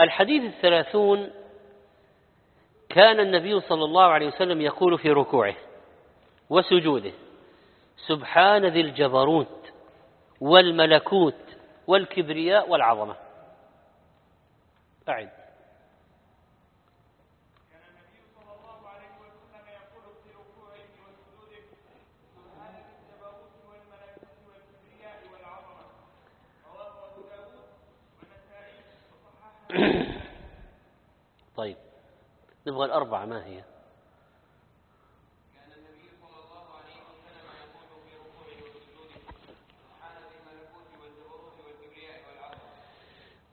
الحديث الثلاثون كان النبي صلى الله عليه وسلم يقول في ركوعه وسجوده سبحان ذي الجبروت والملكوت والكبرياء والعظمة. أعد. نبغى الأربعة ما هي؟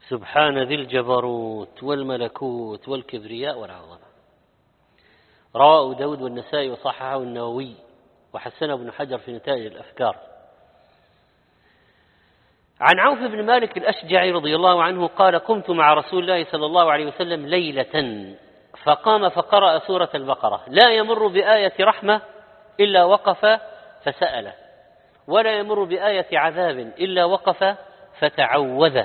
سبحان ذي الجبروت والملكوت والكبرياء والعظمة. رواه داود والنسائي وصححه النووي وحسنه ابن حجر في نتائج الأفكار. عن عوف بن مالك الأشجعي رضي الله عنه قال قمت مع رسول الله صلى الله عليه وسلم ليلة. فقام فقرأ سورة البقرة. لا يمر بآية رحمة إلا وقف فسأل. ولا يمر بآية عذاب إلا وقف فتعوذ.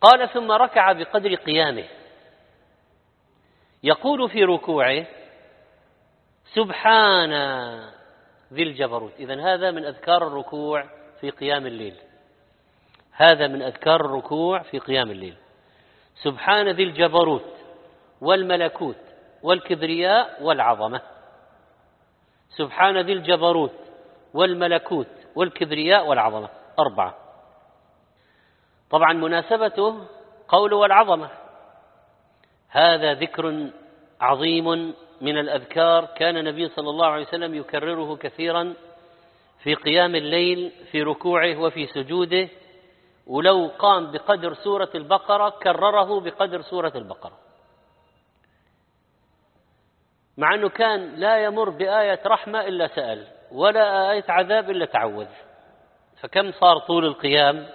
قال ثم ركع بقدر قيامه. يقول في ركوعه سبحان ذي الجبروت. إذن هذا من أذكار الركوع في قيام الليل. هذا من أذكار الركوع في قيام الليل. سبحان ذي الجبروت. والملكوت والكبرياء والعظمة. سبحان ذي الجبروت والملكوت والكبرياء والعظمة. أربعة. طبعا مناسبته قول والعظمة. هذا ذكر عظيم من الأذكار كان النبي صلى الله عليه وسلم يكرره كثيرا في قيام الليل في ركوعه وفي سجوده. ولو قام بقدر سورة البقرة كرره بقدر سورة البقرة. مع أنه كان لا يمر بآية رحمة إلا سأل ولا آية عذاب إلا تعوذ. فكم صار طول القيام؟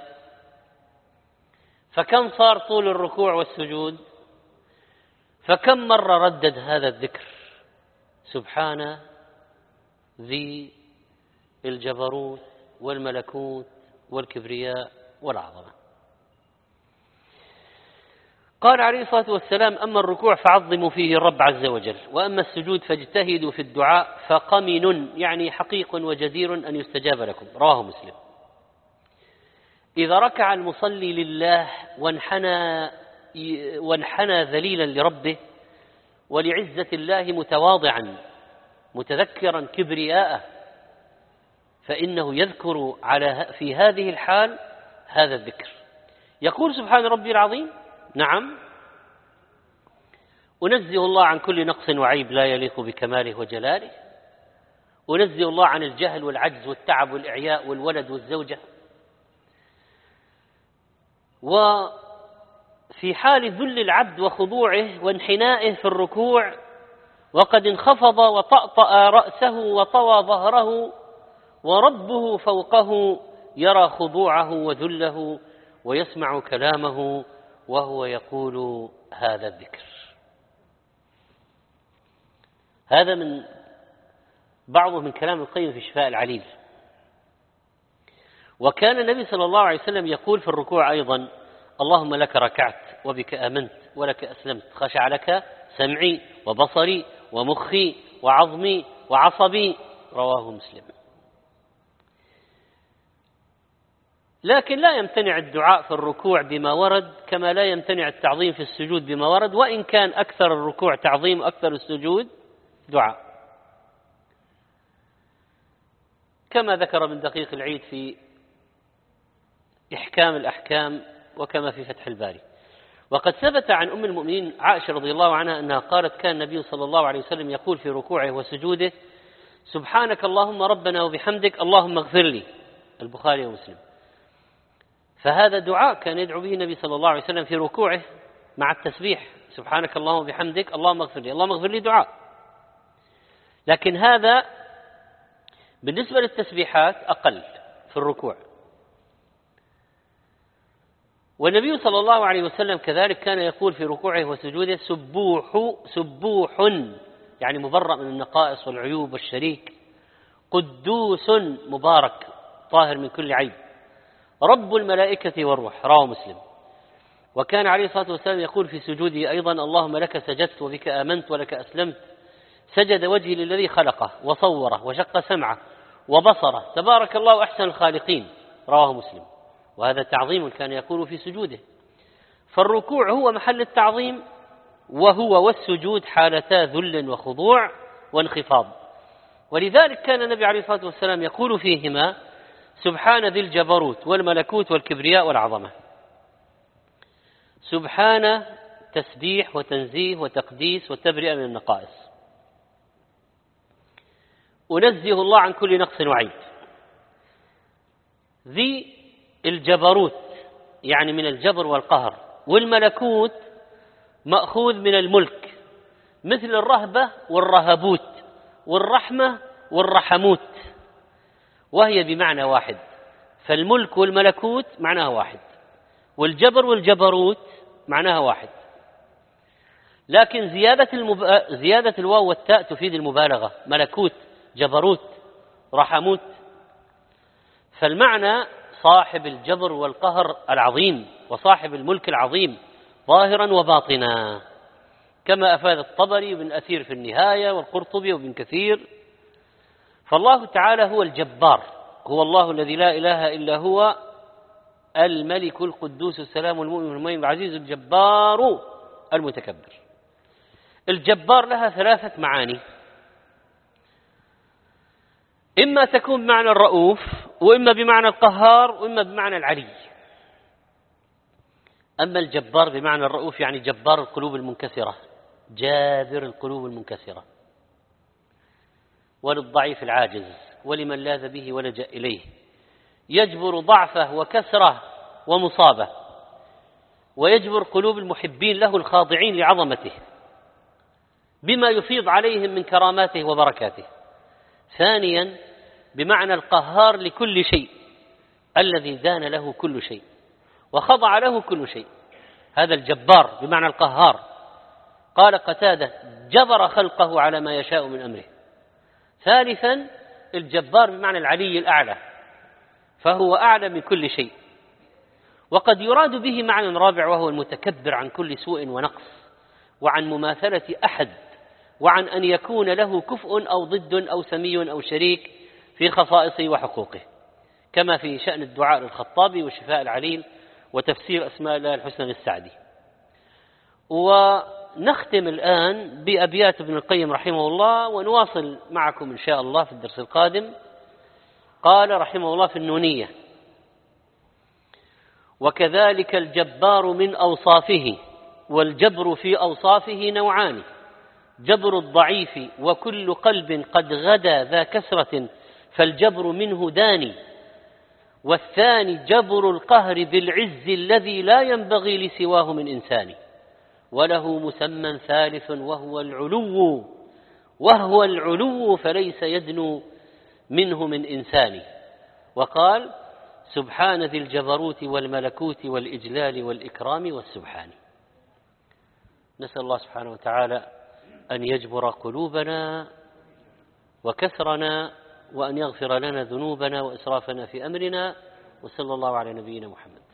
فكم صار طول الركوع والسجود؟ فكم مرة ردد هذا الذكر؟ سبحان ذي الجبروت والملكوت والكبرياء والعظمة. قال عليه الصلاة والسلام أما الركوع فعظموا فيه الرب عز وجل وأما السجود فاجتهدوا في الدعاء فقمن يعني حقيق وجدير أن يستجاب لكم. رواه مسلم. إذا ركع المصلي لله وانحنى وانحنى ذليلا لربه ولعزة الله متواضعا متذكرا كبرياءه فإنه يذكر على في هذه الحال هذا الذكر. يقول سبحان ربي العظيم نعم. أنزه الله عن كل نقص وعيب لا يليق بكماله وجلاله. أنزه الله عن الجهل والعجز والتعب والإعياء والولد والزوجة. وفي حال ذل العبد وخضوعه وانحنائه في الركوع وقد انخفض وطأطأ رأسه وطوى ظهره وربه فوقه يرى خضوعه وذله ويسمع كلامه وهو يقول هذا الذكر. هذا من بعضه من كلام القيم في شفاء العليل. وكان النبي صلى الله عليه وسلم يقول في الركوع أيضا اللهم لك ركعت وبك آمنت ولك أسلمت خشع لك سمعي وبصري ومخي وعظمي وعصبي رواه مسلم. لكن لا يمتنع الدعاء في الركوع بما ورد كما لا يمتنع التعظيم في السجود بما ورد وإن كان أكثر الركوع تعظيم أكثر السجود دعاء. كما ذكر من دقيق العيد في إحكام الأحكام وكما في فتح الباري. وقد ثبت عن أم المؤمنين عائشة رضي الله عنها أنها قالت كان النبي صلى الله عليه وسلم يقول في ركوعه وسجوده سبحانك اللهم ربنا وبحمدك اللهم اغفر لي. البخاري ومسلم. فهذا دعاء كان يدعو به النبي صلى الله عليه وسلم في ركوعه مع التسبيح. سبحانك اللهم وبحمدك اللهم اغفر لي اللهم اغفر لي دعاء. لكن هذا بالنسبة للتسبيحات أقل في الركوع. والنبي صلى الله عليه وسلم كذلك كان يقول في ركوعه وسجوده سبوح سبوح يعني مبرأ من النقائص والعيوب والشريك. قدوس مبارك طاهر من كل عيب. رب الملائكة والروح رواه مسلم. وكان عليه الصلاة والسلام يقول في سجوده أيضا اللهم لك سجدت وبك آمنت ولك أسلمت. سجد وجهي للذي خلقه وصوره وشق سمعه وبصره. تبارك الله أحسن الخالقين رواه مسلم. وهذا تعظيم كان يقول في سجوده. فالركوع هو محل التعظيم وهو والسجود حالتا ذل وخضوع وانخفاض. ولذلك كان النبي عليه الصلاة والسلام يقول فيهما سبحان ذي الجبروت والملكوت والكبرياء والعظمة. سبحان تسبيح وتنزيه وتقديس وتبرئة من النقائص. أنزه الله عن كل نقص وعيب ذي الجبروت يعني من الجبر والقهر والملكوت مأخوذ من الملك مثل الرهبة والرهبوت والرحمة والرحموت. وهي بمعنى واحد. فالملك والملكوت معناها واحد. والجبر والجبروت معناها واحد. لكن زيادة, المب... زيادة الواو والتاء تفيد المبالغة. ملكوت جبروت رحموت. فالمعنى صاحب الجبر والقهر العظيم وصاحب الملك العظيم ظاهرا وباطنا. كما أفاد الطبري وابن أثير في النهاية والقرطبي وابن كثير فالله تعالى هو الجبار هو الله الذي لا إله إلا هو الملك القدوس السلام المؤمن المؤمن العزيز الجبار المتكبر. الجبار لها ثلاثة معاني. إما تكون بمعنى الرؤوف وإما بمعنى القهار وإما بمعنى العلي. أما الجبار بمعنى الرؤوف يعني جبار القلوب المنكسرة جابر القلوب المنكسرة. وللضعيف العاجز ولمن لاذ به ولجأ إليه. يجبر ضعفه وكسره ومصابه ويجبر قلوب المحبين له الخاضعين لعظمته بما يفيض عليهم من كراماته وبركاته. ثانيا بمعنى القهار لكل شيء الذي دان له كل شيء وخضع له كل شيء. هذا الجبار بمعنى القهار. قال قتادة جبر خلقه على ما يشاء من أمره. ثالثا الجبار بمعنى العلي الأعلى فهو أعلى من كل شيء. وقد يراد به معنى رابع وهو المتكبر عن كل سوء ونقص وعن مماثلة أحد وعن أن يكون له كفء أو ضد أو سمي أو شريك في خصائصه وحقوقه كما في شأن الدعاء للخطابي والشفاء العليل وتفسير أسماء الله الحسنى للسعدي. ونختم الآن بأبيات ابن القيم رحمه الله ونواصل معكم إن شاء الله في الدرس القادم. قال رحمه الله في النونية وكذلك الجبار من أوصافه والجبر في أوصافه نوعان جبر الضعيف وكل قلب قد غدا ذا كسرة فالجبر منه داني والثاني جبر القهر بالعز الذي لا ينبغي لسواه من إنسان وله مسمى ثالث وهو العلو وهو العلو فليس يدنو منه من انسان وقال سبحان ذي الجبروت والملكوت والإجلال والإكرام والسبحان. نسأل الله سبحانه وتعالى أن يجبر قلوبنا وكسرنا وأن يغفر لنا ذنوبنا وإسرافنا في أمرنا وصلى الله على نبينا محمد.